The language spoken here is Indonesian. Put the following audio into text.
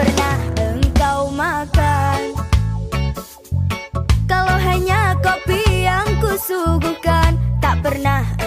pernah engkau makan. Kalau hanya kopi yang kusuguhkan Tak pernah